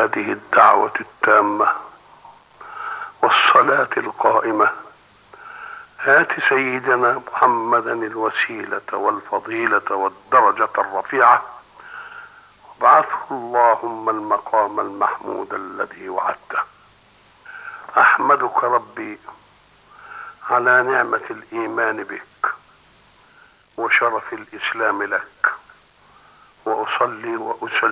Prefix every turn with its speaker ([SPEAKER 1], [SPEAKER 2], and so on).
[SPEAKER 1] هذه الدعوة التامة والصلاة القائمة. هات سيدنا محمدا الوسيلة والفضيلة والدرجة الرفيعة. وابعثه اللهم المقام المحمود الذي وعدته. أحمدك ربي على نعمة الإيمان بك وشرف الإسلام لك. وأصلي وأسلم